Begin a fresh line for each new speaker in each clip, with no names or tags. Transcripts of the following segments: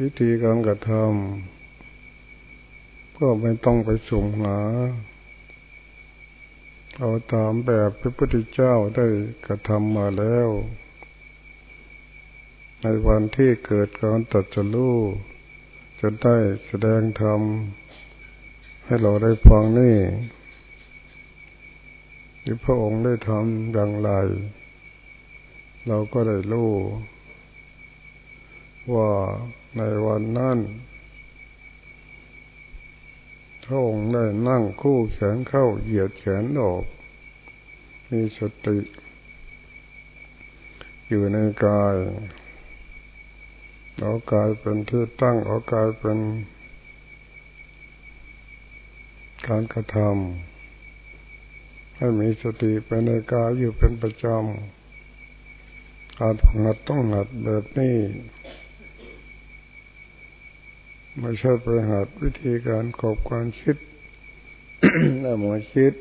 วิธีการกระทำก็ไม่ต้องไปสุ่มหา เอาตามแบบพระพุทธเจ้าได้กระทำมาแล้ว ในวันที่เกิดการตัดจรู้จะได้แสดงธรรมให้เราได้ฟังนี่ที่พระองค์ได้ทำอย่างไร เราก็ได้รู้ ว่าในวันนั้นพระองค์ได้นั่งคู่แขนเข้าเหยียดแขนออก มีสติ อยู่ในกายเอากายเป็นที่ตั้งเอากายเป็น การกระทำให้มีสติไปในกายอยู่เป็นประจำอาจหัดต้องหัดแบบนี้ ไม่ใช่ไปหัดวิธีการขอบการคิดแล้วมาคิด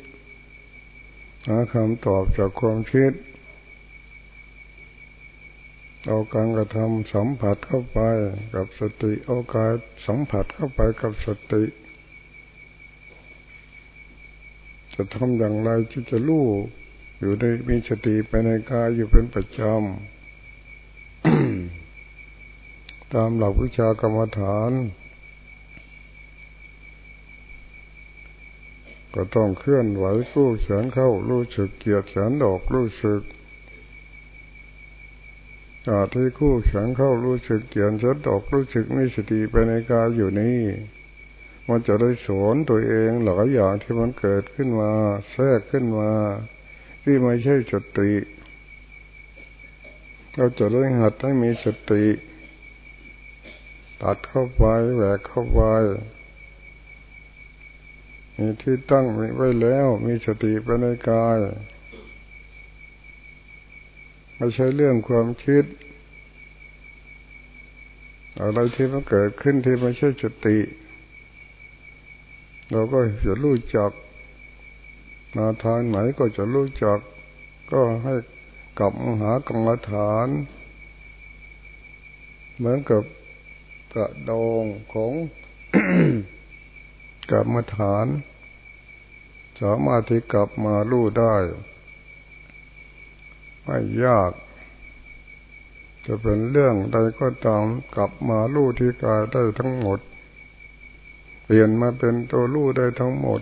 หาคำตอบจากความคิดเอาการกระทำสัมผัสเข้าไปกับสติเอากายสัมผัสเข้าไปกับสติ จะทำอย่างไรที่จะรู้อยู่ในมีสติไปในกายอยู่เป็นประจำตามหลักวิชากรรมฐาน ก็ต้องเคลื่อนไหวกู้แขนเข้ารู้สึกเกียดแขนออกรู้สึกอาที่คู่แขนเข้ารู้สึกเกียดแขนออกรู้สึกมีสติไปในกายอยู่นี่มันจะได้สอนตัวเองหลายอย่างที่มันเกิดขึ้นมา แทรกขึ้นมา ที่ไม่ใช่สติ เราจะได้หัดให้มีสติ ตัดเข้าไปแหวกเข้าไป มีที่ตั้งไว้แล้ว มีสติไปในกาย ไม่ใช่เรื่องความคิด อะไรที่มันเกิดขึ้นที่ไม่ใช่สติ เราก็จะรู้จัก มาทางไหนก็จะรู้จัก ก็ให้กลับมาหากรรมฐาน เหมือนกับกระดองของ กรรมฐาน สามารถที่กลับมาลู่ได้ ไม่ยาก จะเป็นเรื่องใดก็ตามกลับมาลู่ที่กายได้ทั้งหมด เปลี่ยนมาเป็นตัวลู่ได้ทั้งหมด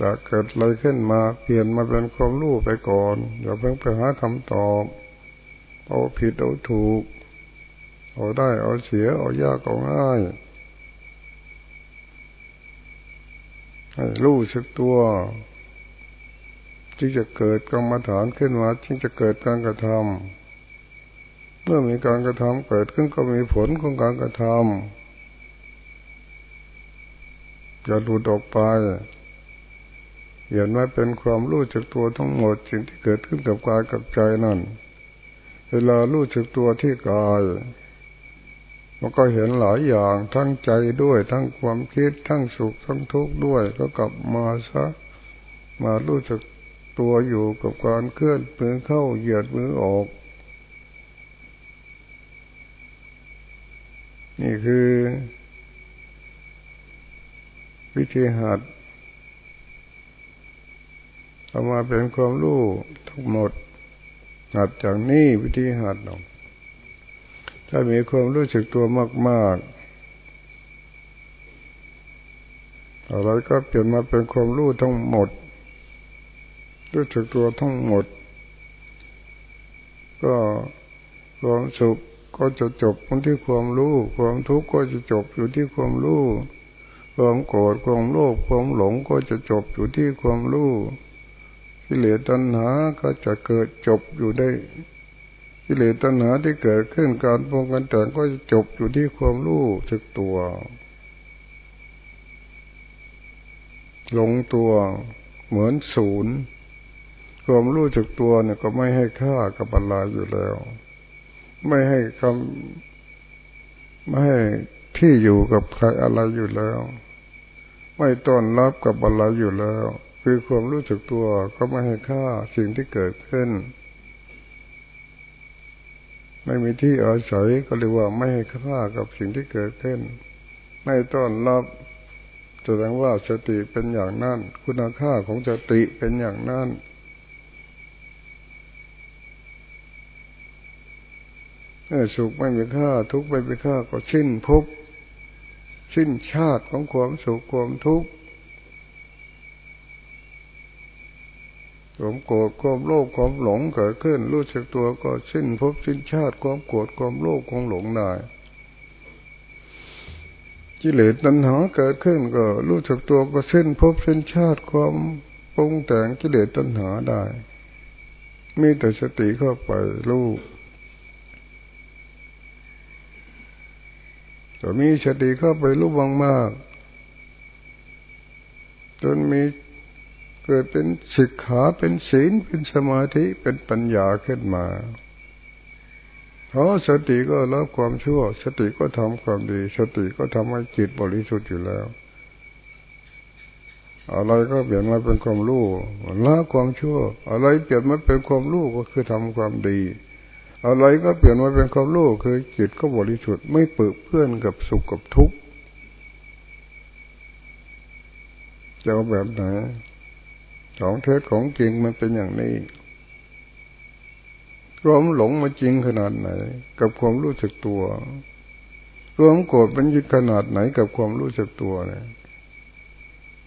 จะเกิดอะไรขึ้นมาเปลี่ยนมาเป็นความรู้ไปก่อนอย่าเพิ่งไปหาคำตอบเอาผิดเอาถูก เอาได้เอาเสียเอายากเอาง่ายให้ รู้สึกตัวที่จะเกิดกรรมฐานขึ้นมาที่จะเกิดการกระทำเมื่อมีการกระทำเกิดขึ้นก็มีผลของการกระทำอย่าหลุดออกไปเห็นว่าเป็นความรู้จักตัวทั้งหมดสิ่งที่เกิดขึ้นกับกายกับใจนั่น เวลารู้จักตัวที่กาย มันก็เห็นหลายอย่างทั้งใจด้วย ทั้งความคิดทั้งสุขทั้งทุกข์ด้วย ก็กลับมาซะมารู้จักตัวอยู่กับการเคลื่อนมือเข้าเหยียดมือออก นี่คือ วิธีหัดเอามาเป็นความรู้ทั้งหมดหัดจากนี้วิธีหัดเนาะ ถ้ามีความรู้สึกตัวมากๆอะไรก็เปลี่ยนมาเป็นความรู้ทั้งหมด รู้สึกตัวทั้งหมด ก็ความสุขก็จะจบที่ความรู้ ความทุกข์ก็จะจบอยู่ที่ความรู้ ความโกรธความโลภความหลงก็จะจบอยู่ที่ความรู้กิเลสตัณหาก็จะเกิดจบอยู่ได้ กิเลสตัณหาที่เกิดขึ้นการปองกันแต่งก็จบอยู่ที่ความรู้สึกตัว หลงตัวเหมือนศูนย์ความรู้จักตัวเนี่ยก็ไม่ให้ค่ากับอะไรอยู่แล้ว ไม่ให้คำไม่ให้ที่อยู่กับใครอะไรอยู่แล้ว ไม่ต้อนรับกับอะไรอยู่แล้ว คือความรู้จักตัวก็ไม่ให้ค่าสิ่งที่เกิดขึ้น ไม่มีที่อาศัยก็เรียกว่าไม่ให้ค่ากับสิ่งที่เกิดขึ้น ไม่ต้อนรับแสดงว่าสติเป็นอย่างนั้น คุณค่าของสติเป็นอย่างนั้นสุขไม่มีค่า ทุกข์ไม่มีค่าก็สิ้นภพสิ้นชาติของความสุขความทุกข์ ความโกรธความโลภความหลงเกิดขึ้น รู้สึกตัวก็สิ้นภพสิ้นชาติความโกรธความโลภความหลงได้กิเลสตัณหาเกิดขึ้นก็รู้สึกตัวก็สิ้นภพสิ้นชาติความปรุงแต่งกิเลสตัณหาได้ มีแต่สติเข้าไปรู้แต่มีสติเข้าไปรู้บางมาก จนมี เกิดเป็นศิกขาเป็นศีลเป็นสมาธิเป็นปัญญาขึ้นมาเพราะสติก็ละความชั่ว สติก็ทำความดี สติก็ทำให้จิตบริสุทธิ์อยู่แล้ว อะไรก็เปลี่ยนมาเป็นความรู้ละความชั่ว อะไรเปลี่ยนมาเป็นความรู้ก็คือทำความดี อะไรก็เปลี่ยนมาเป็นความรู้คือจิตก็บริสุทธิ์ไม่เปื้อเพื่อนกับสุขกับทุกข์จะแบบไหน ของเท็จของจริงมันเป็นอย่างนี้ความหลงมาจริงขนาดไหน กับความรู้สึกตัวความโกรธมันจริงขนาดไหน กับความรู้สึกตัวเนี่ย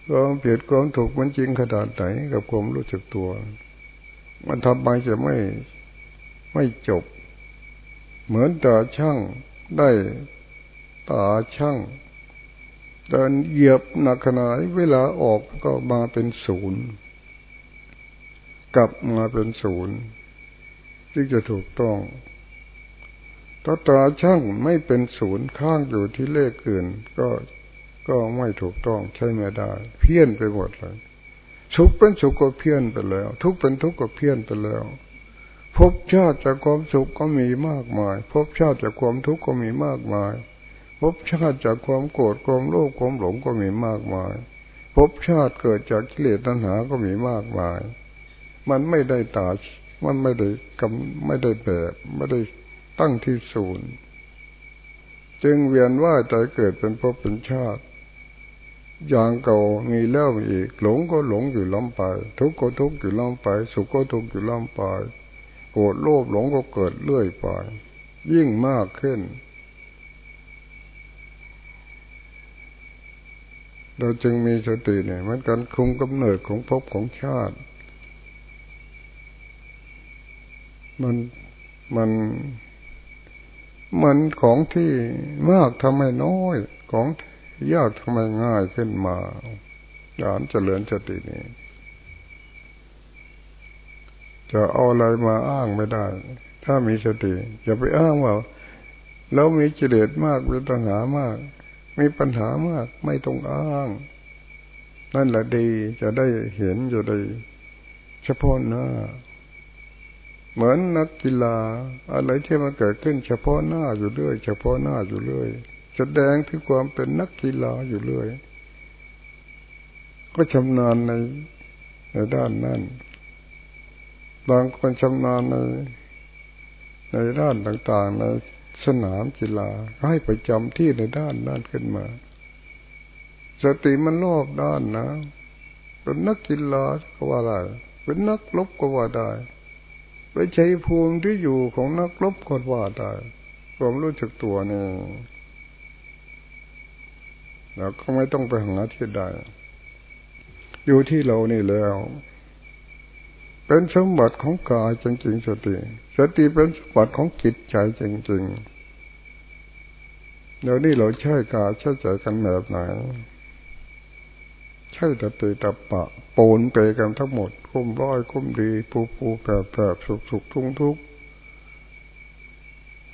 ความเปลี่ยนความถูกมันจริงขนาดไหน กับความรู้สึกตัว มันทำไปจะไม่ไม่จบ เหมือนตาช่างได้ตาช่างเดินเหยียบหนักขนาดเวลาออกก็มาเป็นศูนย์ กลับมาเป็นศูนย์ที่จะถูกต้องถ้าตาช่างไม่เป็นศูนย์ข้างอยู่ที่เลขอื่น ก็ก็ไม่ถูกต้องใช่ไม่ได้ เพี้ยนไปหมดเลยสุขเป็นสุขก็เพี้ยนไปแล้ว ทุกเป็นทุกข์ก็เพี้ยนไปแล้วภพชาติจากความสุขก็มีมากมายภพชาติจากความทุกข์ก็มีมากมายภพชาติจากความโกรธความโลภความหลงก็มีมากมายภพชาติเกิดจากกิเลสตัณหาก็มีมากมาย มันไม่ได้ตามันไม่ได้กำไม่ได้แบบ ไม่ได้ตั้งที่ศูนย์ จึงเวียนว่าใจเกิดเป็นภพเป็นชาติ อย่างเก่ามีแล้วอีก หลงก็หลงอยู่ล้ำไป ทุกข์ก็ทุกข์อยู่ล้ำไป สุขก็ทุกข์อยู่ล้ำไปโกรธโลภหลงก็เกิดเรื่อยไป ยิ่งมากขึ้น เราจึงมีสติเนี่ยมันการคุมกำเนิดของภพของชาติ มันมันมันของที่มากทำไมน้อย ของยากทำไมง่ายขึ้นมาการเจริญสตินี้ จะเอาอะไรมาอ้างไม่ได้ ถ้ามีสติอย่าไปอ้างว่าเรามีจิเลสมากมีปัญหามาก มีปัญหามาก ไม่ต้องอ้าง นั่นแหละดีจะได้เห็นจะได้เฉพาะหน้า เหมือนนักกีฬา อะไรที่มันเกิดขึ้นเฉพาะหน้าอยู่เรื่อย เฉพาะหน้าอยู่เรื่อยแสดงถึงความเป็นนักกีฬาอยู่เรื่อย ก็ชำนาญในในด้านนั้นบางคนชำนาญในในด้านต่างๆในสนามกีฬาให้ไปจำที่ในด้านนั้นขึ้นมา สติมันรอบด้านนะ เป็นนักกีฬาก็ว่าได้ เป็นนักลบก็ว่าได้ ใช้ภูมิที่อยู่ของนักรบก็ว่าได้ความรู้จักตัวนี่เราก็ไม่ต้องไปหาที่ใดอยู่ที่เรานี่แล้ว เป็นสมบัติของกายจริงๆสติ สติเป็นสมบัติของจิตใจจริงๆเดี๋ยวนี้เราใช้กายใช้ใจกันแบบไหน ใช่แต่ตีตับปะปนเปกันทั้งหมด คุ้มร้อย คุ้มดีปูปูแปบแปบสุกสุกทุกทุก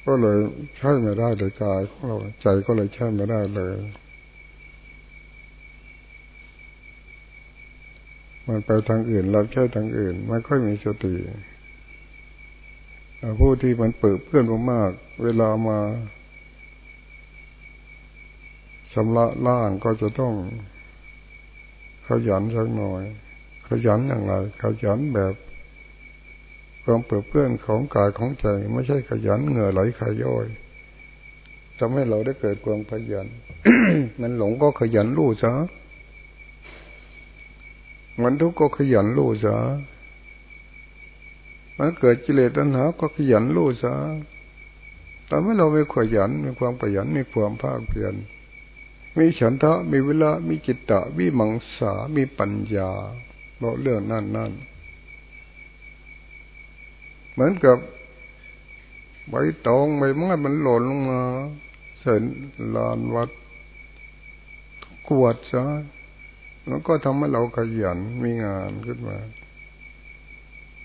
ก็เลยใช่ไม่ได้เลยกายของเราใจก็เลยใช่ไม่ได้เลย มันไปทางอื่นเราใช่ทางอื่น ไม่ค่อยมีสติผู้ที่มันเปิดเพื่อนมากเวลามาชำระล่างก็จะต้อง ขยันสักหน่อย ขยันอย่างไรขยันแบบความเปื้อเปื้อนของกายของใจไม่ใช่ขยันเหงื่อไหลขย้อยทำให้เราได้เกิดความขยัน มันหลงก็ขยันรู้ซะมันทุกข์ก็ขยันรู้ซะมันเกิดกิเลสตัณหาก็ขยันรู้ซะทำให้เราไมีขยันมีความขยันมีความภาคเพียร มีฉันทะมีเวลามีจิตตะวิมังสา มีปัญญาบอกเรื่องนั่นนั่นเหมือนกับใบตองใบไม้มันหล่นลงมาเส้นลานวัดกวดซะแล้วก็ทำให้เราขยันมีงานขึ้นมา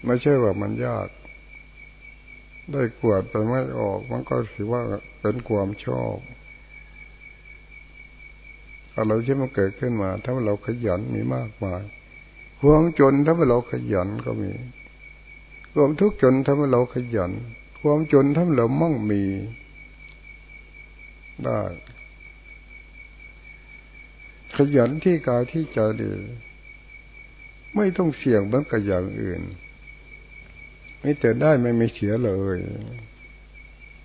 ไม่ใช่ว่ามันยาก ได้กวดไปไม่ออก มันก็ถือว่าเป็นความชอบ อะไรที่มันเกิดขึ้นมา ถ้าเราขยันมีมากมายความจนถ้าเราขยันก็มี ความทุกข์จนทำให้เราขยัน ความจนทำให้เรามั่งมีได้ ขยันที่กายที่ใจดีไม่ต้องเสี่ยงเบื้องกับอย่างอื่น ไม่แต่ได้ไม่ไม่เสียเลย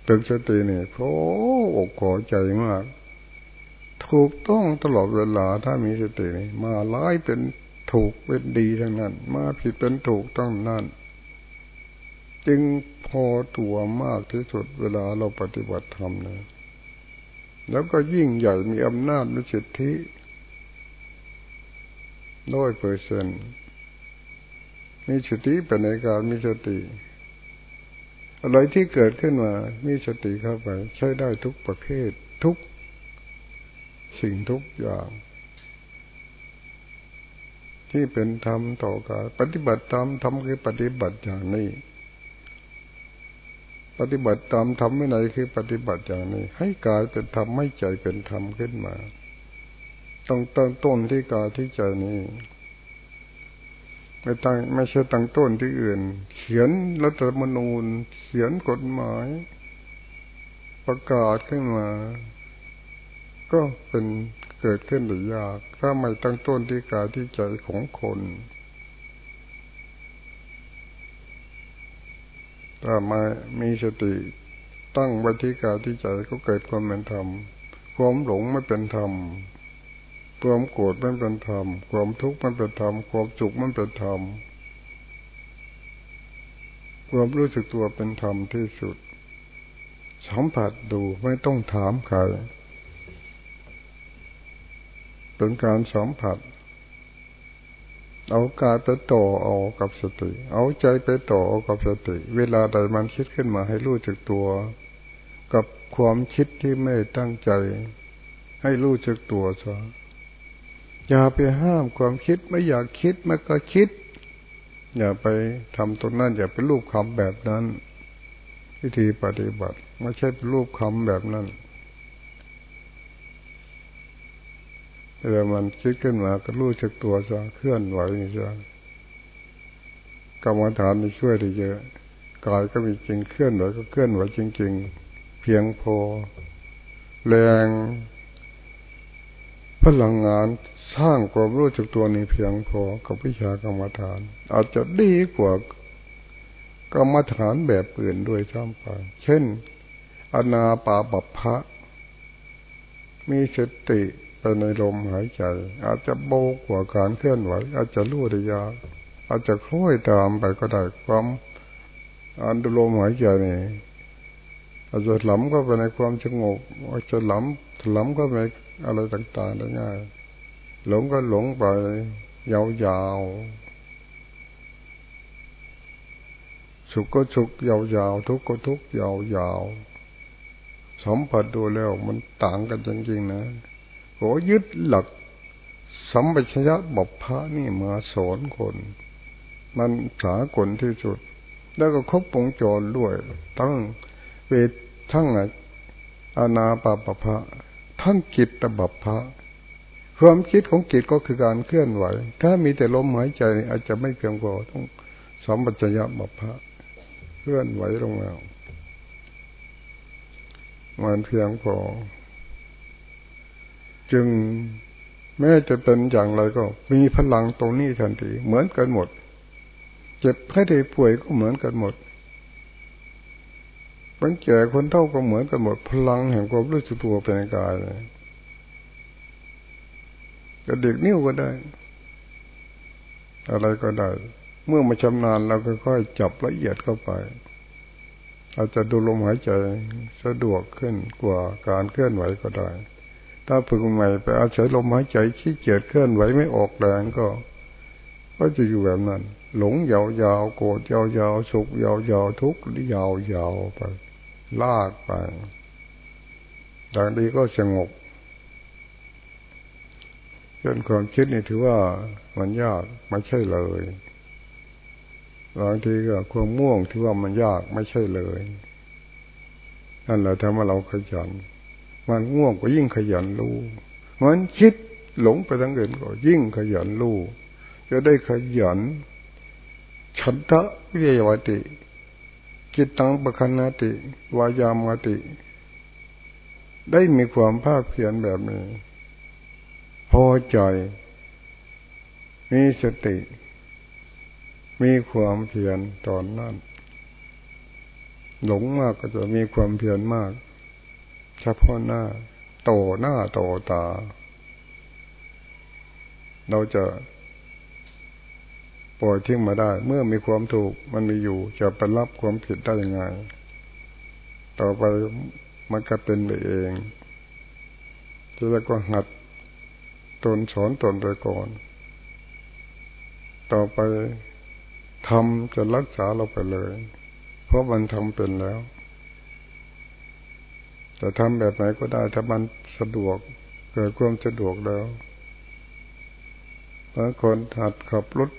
ตึกสตินี่โอ้อกขอใจมาก ถูกต้องตลอดเวลาถ้ามีสตินี่มาร้ายเป็นถูกเป็นดีทั้งนั้น มาผิดเป็นถูกต้องนั่นจึงพอตัวมากที่สุดเวลาเราปฏิบัติธรรมนะแล้วก็ยิ่งใหญ่มีอำนาจมีสิทธิร้อยเปอร์เซนมีสติเป็นในการมีสติอะไรที่เกิดขึ้นมา มีสติเข้าไป ใช้ได้ทุกประเภททุก สิ่งทุกอย่าง ที่เป็นธรรมต่อกายปฏิบัติธรรมทำคือปฏิบัติอย่างนี้ ปฏิบัติตามธรรมไม่ไหนคือปฏิบัติอย่างนี้ ให้กายเป็นธรรมให้ใจเป็นธรรมขึ้นมา ต้องตั้งต้นที่กายที่ใจนี้ไม่ตั้งไม่ใช่ตั้งต้นที่อื่น เขียนรัฐธรรมนูญ เขียนกฎหมาย ประกาศขึ้นมา ก็เป็นเกิดขึ้นหรือยาก ถ้าไม่ตั้งต้นที่กายที่ใจของคนถ้ามามีสติตั้งวิธีการที่ใจก็เกิดความเป็นธรรม ความหลงไม่เป็นธรรม ความโกรธไม่เป็นธรรม ความทุกข์ไม่เป็นธรรม ความจุกไม่เป็นธรรม ความรู้สึกตัวเป็นธรรมที่สุด สัมผัสดูไม่ต้องถามใคร เป็นการสัมผัส เอากายไปต่อเอากับสติ เอาใจไปต่อเอากับสติ เวลาใดมันคิดขึ้นมาให้รู้จักตัว กับความคิดที่ไม่ตั้งใจ ให้รู้จักตัวซะอย่าไปห้ามความคิดไม่อยากคิดมันก็คิด อย่าไปทำตรงนั้น อย่าไปรูปคำแบบนั้น วิธีปฏิบัติไม่ใช่รูปคำแบบนั้น เวลามันคิดขึ้นมาก็รู้จักตัวซะเคลื่อนไหวนี่ซะกรรมฐานมีช่วยได้เยอะกายก็มีจริงเคลื่อนไหวก็เคลื่อนไหวจริง ๆ เพียงพอ แรงพลังงานสร้างความรู้จักตัวนี้เพียงพอกับวิชากรรมฐาน อาจจะดีกว่ากรรมฐานแบบอื่นด้วยซ้ำไปเช่น อนาปาปัพพะ มีสติ ไปในลมหายใจ อาจจะโบกกว่าการเคลื่อนไหว อาจจะรู้ระยะอาจจะคล้อยตามไปก็ได้ความอันดูลมหายใจนี่อาจจะหลำก็ไปในความสงบอาจจะหลำหลำก็ไปอะไรต่างๆได้ง่าย หลงก็หลงไป ยาวๆสุขก็สุขยาวๆทุกข์ก็ทุกข์ยาวๆสัมผัสดูแล้วมันต่างกันจริงๆนะ ขอยึดหลักสัมปชัญญะบพพระนี่มาสอนคน มันสากลที่สุด แล้วก็ครบวงจรด้วย ทั้งเวททั้งอานาปาปภะทั้งจิตตบัพพะความคิดของจิตก็คือการเคลื่อนไหว ถ้ามีแต่ลมหายใจอาจจะไม่เพียงพอต้องสัมปชัญญะบัพพะเคลื่อนไหวลงแล้วมันเพียงพอ จึงแม้จะเป็นอย่างไรก็ มีพลังตรงนี้ทันทีเหมือนกันหมดจจ็บให้ได้ป่วยก็เหมือนกันหมดคนแก่คนเฒ่าก็เหมือนกันหมด พลังแห่งความรู้สึกตัวเป็นกายเลยกระเด็กนิ้วก็ได้ อะไรก็ได้ เมื่อมาชำนาญเราก็ค่อยจับละเอียดเข้าไป อาจจะดูลมหายใจสะดวกขึ้นกว่าการเคลื่อนไหวก็ได้ ถ้าฝึกใหม่ไปอาศัยลมหายใจขี้เกียจเคลื่อนไหวไม่ออกแรงก็ ก็จะอยู่แบบนั้น หลงยาวๆโกรธยาวๆสุขยาวๆทุกข์ยาวๆไป ลากไปดังนี้ก็สงบจนความคิดนี่ถือว่ามันยากไม่ใช่เลยบางทีก็ความม่วงถือว่ามันยากไม่ใช่เลยนั่นแหละทำให้เราขยัน มันง่วงก็ยิ่งขยันรู้มันคิดหลงไปทั้งอื่นก็ยิ่งขยันรู้จะได้ขยัน ฉันทะวิเยวติกิตตังปะคันนาติ วายามติ ได้มีความภาคเพียรแบบนี้ พอใจ มีสติ มีความเพียรตอนนั้น หลงมากก็จะมีความเพียรมาก เฉพาะหน้า โตหน้าโตตา เราจะปล่อยทิ้งมาได้ เมื่อมีความถูกมันมีอยู่ จะไปรับความผิดได้ยังไง ต่อไปมันก็เป็นไปเองจะแล้วก็หัดตนสอนตนไปก่อน ต่อไปทำจะรักษาเราไปเลย เพราะมันทำเป็นแล้ว แต่ทำแบบไหนก็ได้ถ้ามันสะดวก เกิดความสะดวกแล้วบางคนหัดขับรถ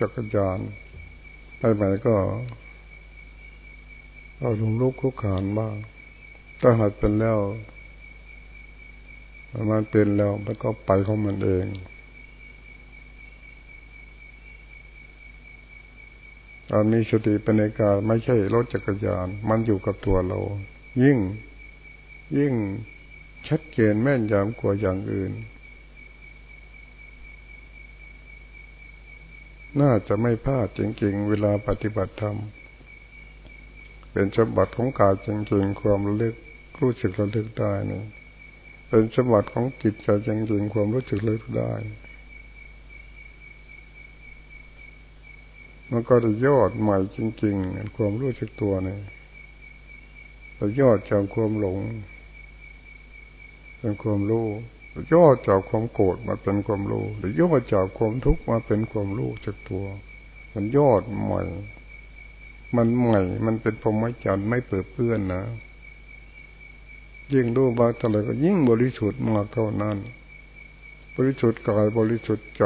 จักรยานไปไหนก็เอาลุงลูกคุกขานบ้างถ้าหัดเป็นแล้วมันเป็นแล้วมันก็ไปของมันเองการมีสติเป็นในการไม่ใช่รถจักรยาน มันอยู่กับตัวเรา ยิ่ง ยิ่งชัดเจนแม่นยำกว่าอย่างอื่น น่าจะไม่พลาดจริง ๆ เวลาปฏิบัติธรรม เป็นสมบัติของกายจริง ๆ ความระลึกรู้สึกระลึกได้นี่เป็นสมบัติของจิตใจจริง ๆ ความรู้สึกเลยได้มันก็จะยอดใหม่จริง ๆ ความรู้สึกตัวเนี่ยจะยอดจากความหลง เป็นความรู้ย่อจากความโกรธมาเป็นความรู้ หรือย่อจากความทุกข์มาเป็นความรู้จากตัว มันยอดใหม่ มันใหม่ มันเป็นพรหมจรรย์ไม่เปิดเปื้อนนะยิ่งรู้มากเท่าไรก็ยิ่งบริสุทธิ์มากเท่านั้น บริสุทธิ์กายบริสุทธิ์ใจ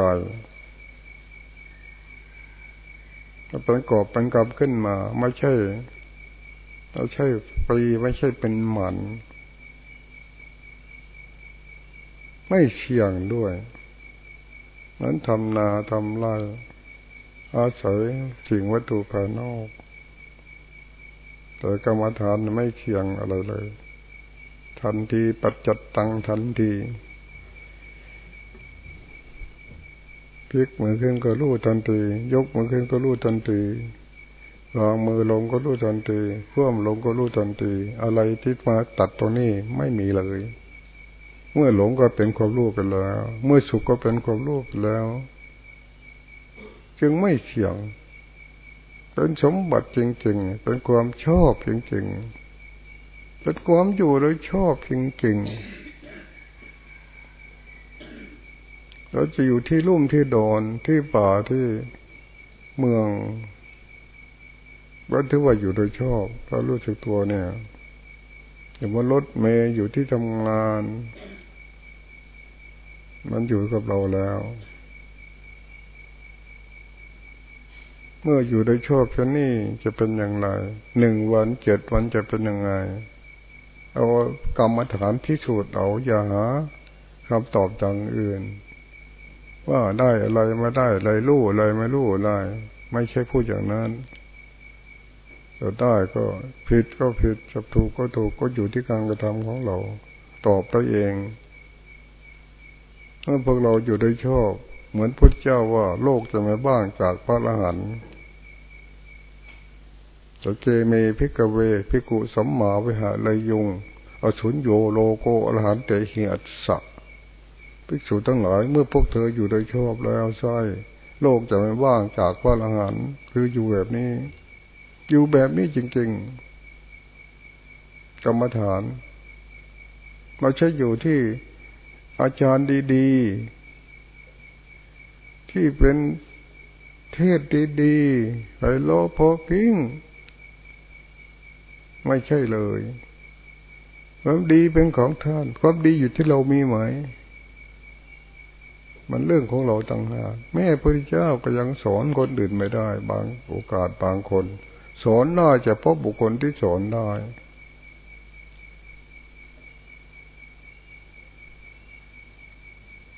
เป็นกอบเป็นกำขึ้นมา ไม่ใช่ไม่ใช่ปีไม่ใช่เป็นหมัน ไม่เสี่ยงด้วยนั้นทำนาทำไรอาศัยสิ่งวัตถุภายนอก แต่กรรมฐานไม่เสี่ยงอะไรเลย ทันทีปัจจัดตังทันทีพลิกมือขึ้นก็รู้ทันที ยกมือขึ้นก็รู้ทันทีวางมือลงก็รู้ทันทีเพิ่มลงก็รู้ทันที อะไรที่มาตัดตัวนี้ไม่มีเลย เมื่อหลงก็เป็นความรู้ไปแล้ว เมื่อสุขก็เป็นความรู้ไปแล้ว จึงไม่เสี่ยง เป็นสมบัติจริง ๆ เป็นความชอบจริง ๆ เป็นความอยู่โดยชอบจริง ๆ เราจะอยู่ที่ลุ่มที่ดอนที่ป่าที่เมืองก็ถือว่าอยู่โดยชอบเรารู้สึกตัวเนี่ยอย่างว่ารถเมย์อยู่ที่ทำงาน มันอยู่กับเราแล้ว เมื่ออยู่โดยชอบเช่นนี้จะเป็นอย่างไรหนึ่งวันเจ็ดวันจะเป็นยังไง เอากรรมฐานที่สุดเอาอย่าหาคำตอบจังอื่น ว่าได้อะไรไม่ได้อะไรรู้อะไรไม่รู้อะไร ไม่ใช่พูดอย่างนั้นจะได้ก็ผิดก็ผิดจะถูกก็ถูกก็อยู่ที่การกระทำของเรา ตอบตัวเอง เมื่อพวกเราอยู่ได้ชอบ เหมือนพุทธเจ้าว่า โลกจะไม่บ้างจากพระอรหันต์เจเมพิกเวพิกุสัมมาวิหาลยุงอสุญโยโลโกอรหันเตหิอัสสะภิกษุทั้งหลายเมื่อพวกเธออยู่โดยชอบแล้วใช่โลกจะไม่ว่างจากพระอรหันต์คืออยู่แบบนี้ อยู่แบบนี้จริง ๆ กรรมฐาน เราใช้อยู่ที่ อาจารย์ดีๆ ที่เป็นเทศดีๆไ้โลพอพิงไม่ใช่เลยความดีเป็นของท่าน ความดีอยู่ที่เรามีไหม มันเรื่องของเราต่างหากแม่พระเจ้าก็ยังสอนคนอื่นไม่ได้ บางโอกาสบางคน สอนได้จะพบบุคคลที่สอนได้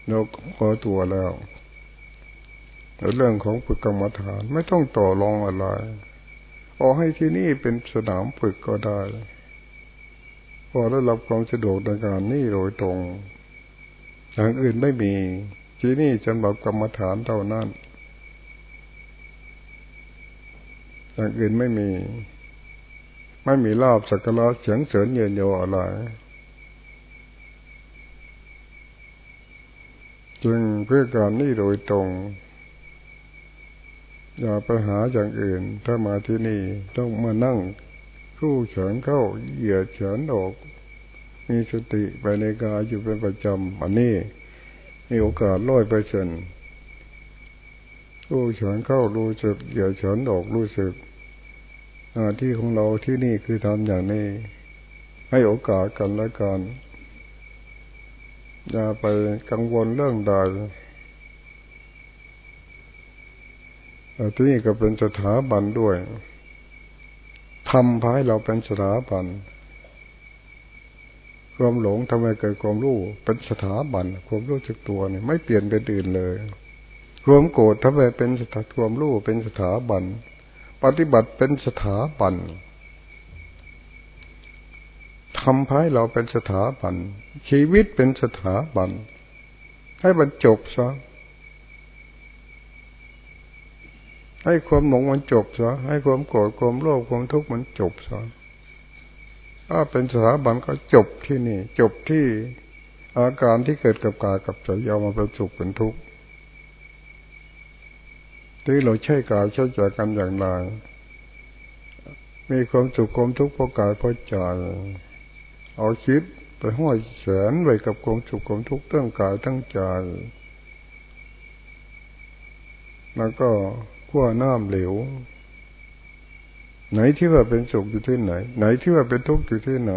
เราพอตัวแล้วเรื่องของฝึกกรรมฐานไม่ต้องต่อรองอะไรเอาให้ที่นี่เป็นสนามฝึกก็ได้พอได้รับความสะดวกในการนี่โดยตรงอย่างอื่นไม่มี ที่นี่สำหรับกรรมฐานเท่านั้นอย่างอื่นไม่มี ไม่มีลาบสักการะเฉียงเสริญเยินโยอะไร จึงเพื่อการนี่โดยตรง อย่าไปหาอย่างอื่น ถ้ามาที่นี่ต้องมานั่งคู่เฉินเข้าเหยียดเฉินออกมีสติไปในกายอยู่เป็นประจำอันนี้มีโอกาสร้อยไปเฉินคู่เฉินเข้ารู้สึกเหยียดเฉินออกรู้สึกหน้าที่ของเราที่นี่คือทำอย่างนี้ ให้โอกาสกันและกัน อย่าไปกังวลเรื่องใดที่นี่ก็เป็นสถาบันด้วยทำพายเราเป็นสถาบันความหลงทำไมเกิดความรู้เป็นสถาบันความรู้จักตัวเนี่ยไม่เปลี่ยนเป็นอื่นเลยความโกรธทำไมเป็นสถาความรู้เป็นสถาบัน ปฏิบัติเป็นสถาบัน ทำให้เราเป็นสถาบัน ชีวิตเป็นสถาบัน ให้มันจบซะให้ความหลงมันจบซะให้ความโกรธความโลภความทุกข์มันจบซะถ้าเป็นสถาบันก็จบที่นี่ จบที่อาการที่เกิดกับกายกับใจเอามาเป็นสุขเป็นทุกข์ที่เราใช้กายใช้ใจกันอย่างไรมีความสุขความทุกข์เพราะกายเพราะใจ เอาคิดไปห้อยแขนไว้กับความสุขความทุกข์ตั้งกายตั้งใจ แล้วก็ขั้วน้ำเหลว ไหนที่ว่าเป็นสุขอยู่ที่ไหน ไหนที่ว่าเป็นทุกข์อยู่ที่ไหน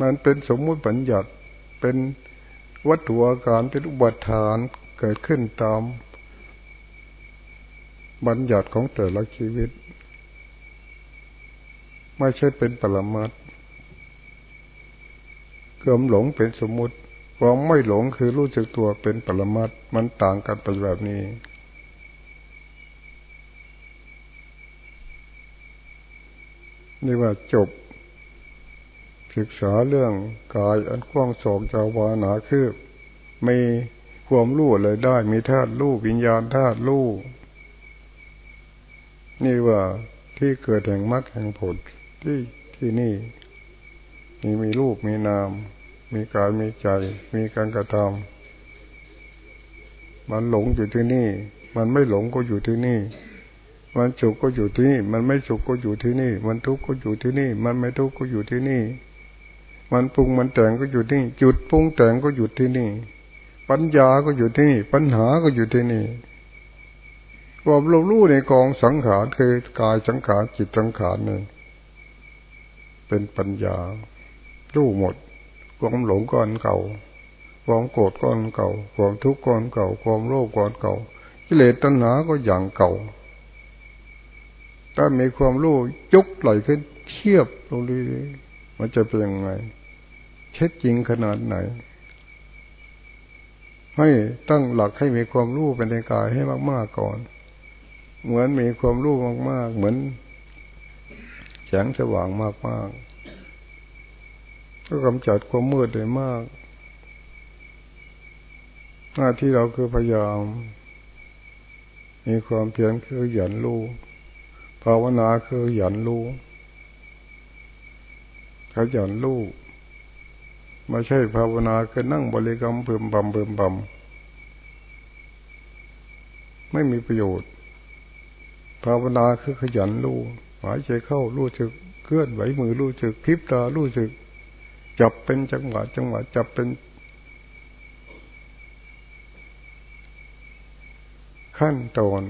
มันเป็นสมมุติปัญญัติเป็นวัตถุอาการเป็นอุบัติฐานเกิดขึ้นตามบัญญัติของแต่ละชีวิต ไม่ใช่เป็นปรมัตความหลงเป็นสมมุติความไม่หลงคือรู้จักตัวเป็นปรมัตมันต่างกันไปแบบนี้ นี่ว่าจบ ศึกษาเรื่องกายอันกว้างสองจาวานาคือมีความรู้อะไรได้ มีธาตุรู้วิญญาณธาตุรู้นี่ว่าที่เกิดแห่งมรรคแห่งผล ที่ที่นี่ มีมีรูปมีนาม มีกายมีใจ มีการกระทำมันหลงอยู่ที่นี่ มันไม่หลงก็อยู่ที่นี่ มันสุขก็อยู่ที่นี่ มันไม่สุขก็อยู่ที่นี่ มันทุกข์ก็อยู่ที่นี่ มันไม่ทุกข์ก็อยู่ที่นี่ มันปรุงมันแต่งก็อยู่ที่นี่จุดปรุงแต่งก็อยู่ที่นี่ ปัญญาก็อยู่ที่นี่ ปัญหาก็อยู่ที่นี่ความรารู้ในกองสังขารคือกายสังขารจิตสังขารเนี่ย เป็นปัญญารู้หมด ความหลงก้อนเก่า ความโกรธก้อนเก่า ความทุกข์ก้อนเก่า ความโลภก้อนเก่ากิเลสตัณหาก็อย่างเก่า ถ้ามีความรู้จุกไหลขึ้นเทียบตรงนี้มันจะเป็นยังไง เช็ดจริงขนาดไหน ให้ตั้งหลักให้มีความรู้เป็นในกายให้มากๆก่อน เหมือนมีความรู้มากๆ เหมือน แสงสว่างมากมากก็กำจัดความมืดได้มาก หน้าที่เราคือพยายาม มีความเพียรคือหยันรู้ภาวนาคือหยันรู้ขยันรู้ไม่ใช่ภาวนาคือนั่งบริกรรมเพิ่มบำเพิ่มบำไม่มีประโยชน์ ภาวนาคือขยันรู้ หายใจเข้ารู้สึกเคลื่อนไหวมือรู้สึกพลิบตารู้สึก จับเป็นจังหวะจังหวะจับเป็นขั้นตอน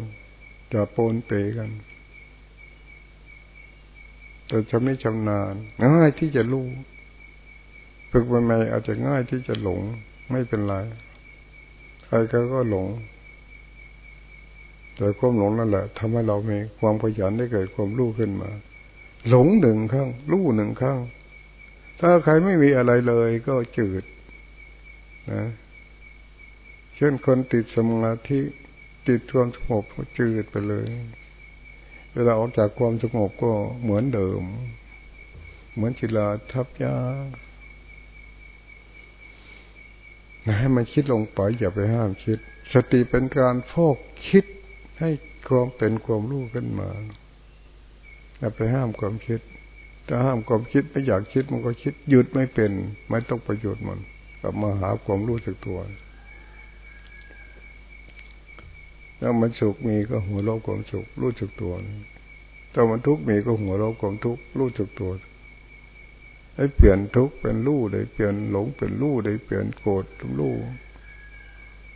จะปนเปกัน แต่จะไม่ชำนาญง่ายที่จะรู้ฝึกใหม่ๆอาจจะง่ายที่จะหลง ไม่เป็นไร ใครก็ก็หลง แต่ความหลงนั่นแหละทำให้เรามีความขยันได้เกิดความรู้ขึ้นมา หลงหนึ่งข้างรู้หนึ่งข้าง ถ้าใครไม่มีอะไรเลยก็จืดนะเช่นคนติดสมาธิติดความสงบก็จืดไปเลย เวลาออกจากความสงบก็เหมือนเดิม เหมือนจิลาทับยาให้มันคิดลงไปอย่าไปห้ามคิด สติเป็นการฟอกคิด ให้ความเป็นความรู้ขึ้นมาอย่าไปห้ามความคิด ถ้าห้ามความคิดไม่อยากคิดมันก็คิดหยุดไม่เป็น ไม่ต้องประโยชน์มันกลับมาหาความรู้สึกตัวถ้ามันสุขมีก็หัวเราะความสุขรู้สึกตัวถ้ามันทุกข์มีก็หัวเราะความทุกข์รู้สึกตัวให้เปลี่ยนทุกข์เป็นรู้ได้เปลี่ยนหลงเป็นรู้ได้เปลี่ยนโกรธเป็นรู้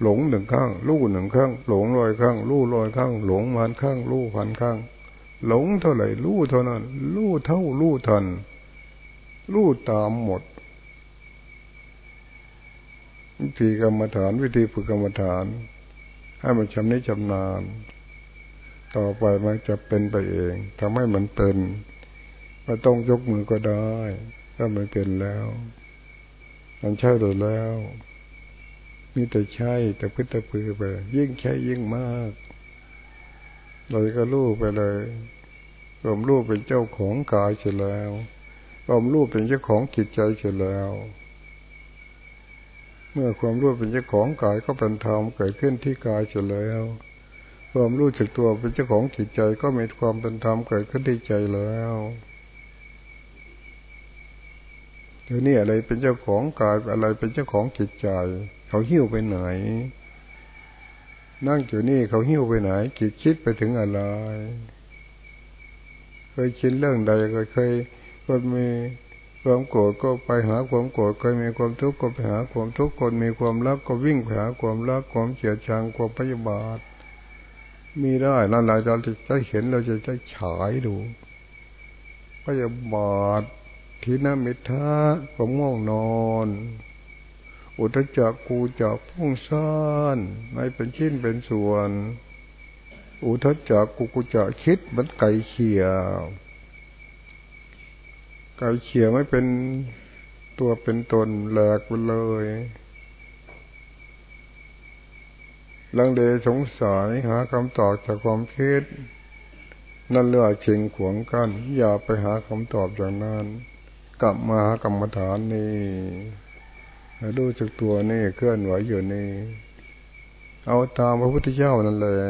หลงหนึ่งข้างรู้หนึ่งข้างหลงลอยข้างรู้ลอยข้าง หลงมันข้างรู้พันข้าง หลงเท่าไหร่รู้เท่านั้นรู้เท่ารู้ทันรู้ตามหมด วิธีกรรมฐาน วิธีฝึกกรรมฐาน ให้มันชำนิชำนาญ ต่อไปมันจะเป็นไปเองทำให้มันเป็นไม่ต้องยกมือก็ได้ ถ้ามันเป็นแล้ว มันใช่เลยแล้ว มีแต่ใช่แต่พึ่งแต่พือไปยิ่งใช้ยิ่งมากเลยก็รู้ไปเลยรวมรู้เป็นเจ้าของกายเสร็จแล้วรวมรู้เป็นเจ้าของจิตใจเสร็จแล้ว เมื่อความรู้เป็นเจ้าของกายก็เป็นธรรมเกิดขึ้นที่กายเสร็จแล้วความรู้จักตัวเป็นเจ้าของจิตใจก็มีความเป็นธรรมเกิดขึ้นที่ใจแล้วเดี๋ยวนี้อะไรเป็นเจ้าของกายอะไรเป็นเจ้าของจิตใจ เขาหิ้วไปไหน นั่งอยู่นี่เขาหิ้วไปไหนจิตคิดไปถึงอะไร เคยคิดเรื่องใดก็เคยก็มีความโกรธก็ไปหาความโกรธเคยมีความทุกข์ก็ไปหาความทุกข์คนมีความรักก็วิ่งไปหาความรักความเกลียดชังความพยาบาท มีได้นั่นแหละเราจะเห็นเราจะจะฉายดูพยาบาททีนมิทะความง่วงนอน อุทจักกูจักพุ่งซ่านไม่เป็นชิ้นเป็นส่วน อุทจักกูกูจะคิดเหมันไก่เขี่ยไก่เขี่ยไม่เป็นตัวเป็นตนแหลกไปเลยลังเลสงสัยหาคำตอบจากความคิด นั่นเรื่องเชิงขวงกัน อย่าไปหาคำตอบอย่างนั้น กลับมาหากรรมฐานนี่ ดูจากตัวนี่เคลื่อนไหวอยู่นี่ เอาตามพระพุทธเจ้านั่นแหละ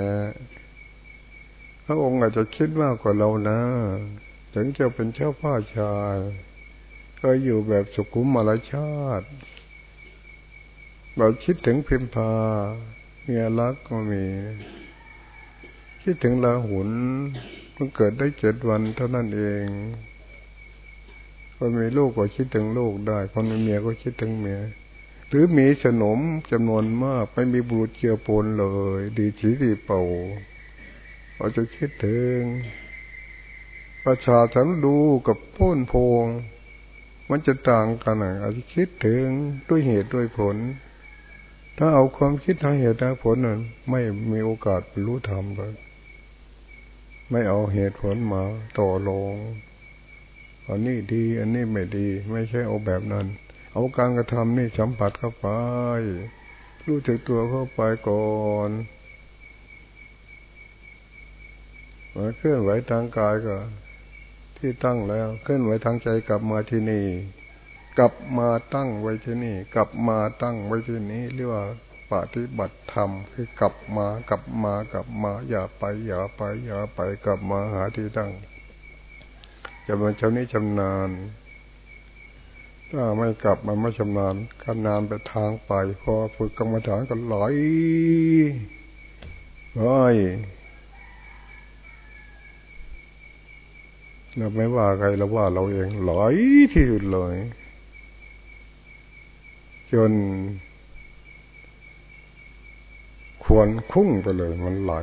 พระองค์อาจจะคิดมากกว่าเรานะถึงจะเป็นเจ้าพ่อชายก็อยู่แบบสุขุมมาลชาติเราคิดถึงพิมพาเมียรักก็มี คิดถึงลาหุนมันเกิดได้เจ็ดวันเท่านั้นเองคนมีลูกก็คิดถึงลูกได้ คนมีเมียก็คิดถึงเมีย หรือมีสนมจำนวนมากไม่มีบุตรเกียวปนเลย ดีชีดีเป่าเราจะคิดถึง ประชาชนดูกับพ้นพง มันจะต่างกันอะอาจจะคิดถึงด้วยเหตุด้วยผล ถ้าเอาความคิดทางเหตุทางผลนั้นไม่มีโอกาสรู้ธรรมเลยไม่เอาเหตุผลมาต่อรองอันนี้ดี อันนี้ไม่ดี ไม่ใช่เอาแบบนั้น เอาการกระทำนี่สัมผัสเข้าไป รู้จักตัวเข้าไปก่อนมาเคลื่อนไหวทางกายก็ที่ตั้งแล้ว เคลื่อนไหวทางใจกลับมาที่นี่ กลับมาตั้งไว้ที่นี่ กลับมาตั้งไว้ที่นี้เรียกว่าปฏิบัติธรรมคือกลับมากลับมากลับมา อย่าไปอย่าไปอย่าไปกลับมาหาที่ตั้งจะมาชำนี้ชำนาญ ถ้าไม่กลับมาไม่ชำนาญกานานไปทางไป พอฝึกกรรมฐานก็ไหลไหลเราไม่ว่าใครเราว่าเราเองไหลที่สุดเลย จน ควรคุ้งไปเลย มันไหล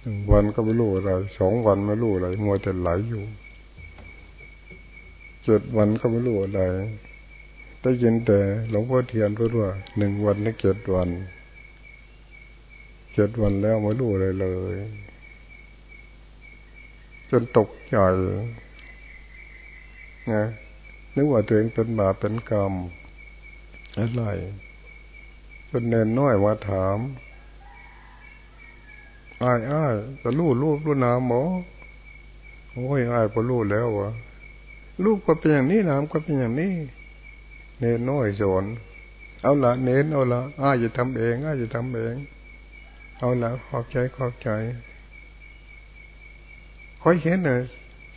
หนึ่งวันก็ไม่รู้อะไรสองวันไม่รู้อะไรมัวแต่ไหลอยู่ เจ็ดวันก็ไม่รู้อะไรได้ยินแต่หลวงพ่อเทียนพูดว่าหนึ่งวันในเจ็ดวันเจ็ดวันแล้วไม่รู้อะไรเลย จนตกใจนะนึกว่าตัวเองเป็นบาปเป็นกรรมอะไรจนเนนน้อยมาถามอ้ายอ้ายจะรู้รูปรู้นามหมอโอ้ยอ้ายก็รู้แล้ววะ รูปก็เป็นอย่างนี้นามก็เป็นอย่างนี้ เน้นน้อยสอนเอาละเน้นเอาละอ้าจะทำเองอ้าจะทำเอง เอาละขอบใจขอบใจค่อยเห็นเลย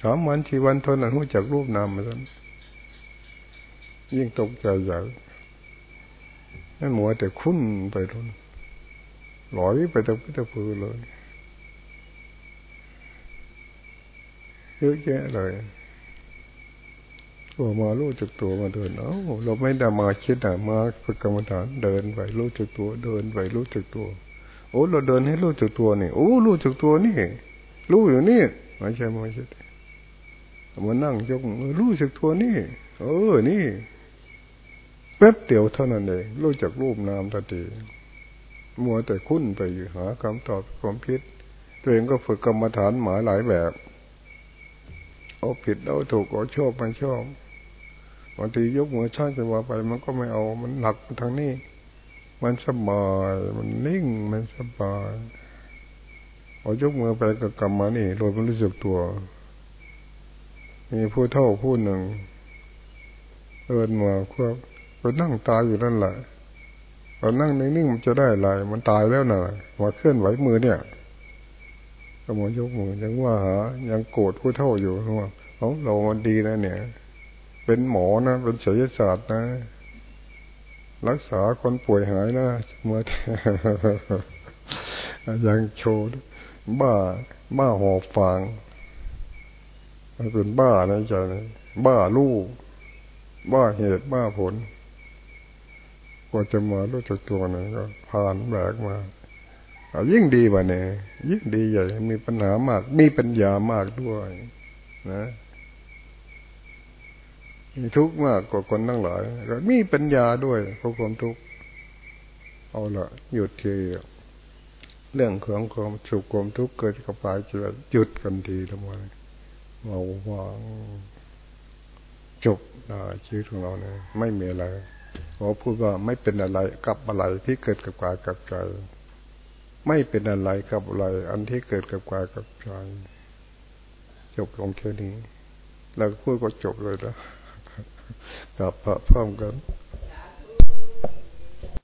สามวันสี่วันทนหัวจากรูปนามมาสันยิ่งตกใจใหญ่นั่นหมัวแต่คุ้นไปทุนลอยไปตะพื้นตะพือเลยเยอะแยะเลย ตัวมารู้จักตัวมาเดิน เอ้าเราไม่ได้มาคิดอะมาฝึกกรรมฐานเดินไปรู้จักตัวเดินไปรู้จักตัว โอ้ เราเดินให้รู้จักตัวนี่โอ้รู้จักตัวนี่รู้อยู่นี่ไม่ใช่ไม่ใช่มานั่งยกรู้จักตัวนี่ เออ นี่แป๊บเดียวเท่านั้นเองรู้จักรูปนามทันทีมัวแต่คุ้นไปอยู่หาคำตอบความคิด ตัวเองก็ฝึกกรรมฐานหมายหลายแบบเอาผิดเอาถูกเอาชอบไม่ชอบ บางทียกมือช่างจะว่าไป มันก็ไม่เอา มันหนักทางนี้ มันสบาย มันนิ่ง มันสบายเอายกมือไปกับกรรมมานี่โดยมันรู้สึกตัว มีผู้เท่าผู้หนึ่งเดินมาครับไปนั่งตายอยู่นั่นแหละตอนนั่งนิ่งๆมันจะได้อะไร มันตายแล้วน่ะมาเคลื่อนไหวมือเนี่ยก็มายกมือยังว่าหายังโกรธผู้เท่าอยู่ว่าเขาเรามันดีนะเนี่ย เป็นหมอนะ เป็นศิลศาสตร์นะ รักษาคนป่วยหายนะเมื่อยังโชว์บ้า บ้าหอบฟางมันเป็นบ้านะใจบ้าลูก บ้าเหตุบ้าผลกว่าจะมารู้จักตัวนะก็ผ่านแบกมายิ่งดีกว่าเนี่ยยิ่งดีใหญ่มีปัญหามาก มีปัญญามากด้วย นะ ทุกข์มากกว่าคนทั้งหลายก็มีปัญญาด้วยเพราะความทุกข์เอาละหยุดทีเรื่องของความสุขความทุกข์เกิดกับปลายเกิดหยุดกันทีทำไมเมาวางจบชีวิตของเราเนี่ยไม่มีอะไรขอพูดว่าไม่เป็นอะไรกับอะไรที่เกิดกับกายกับใจ ไม่เป็นอะไรกับอะไรอันที่เกิดกับกายกับใจจบลงแค่นี้แล้วพูดก็จบเลยนะ กับพระพร้อมกัน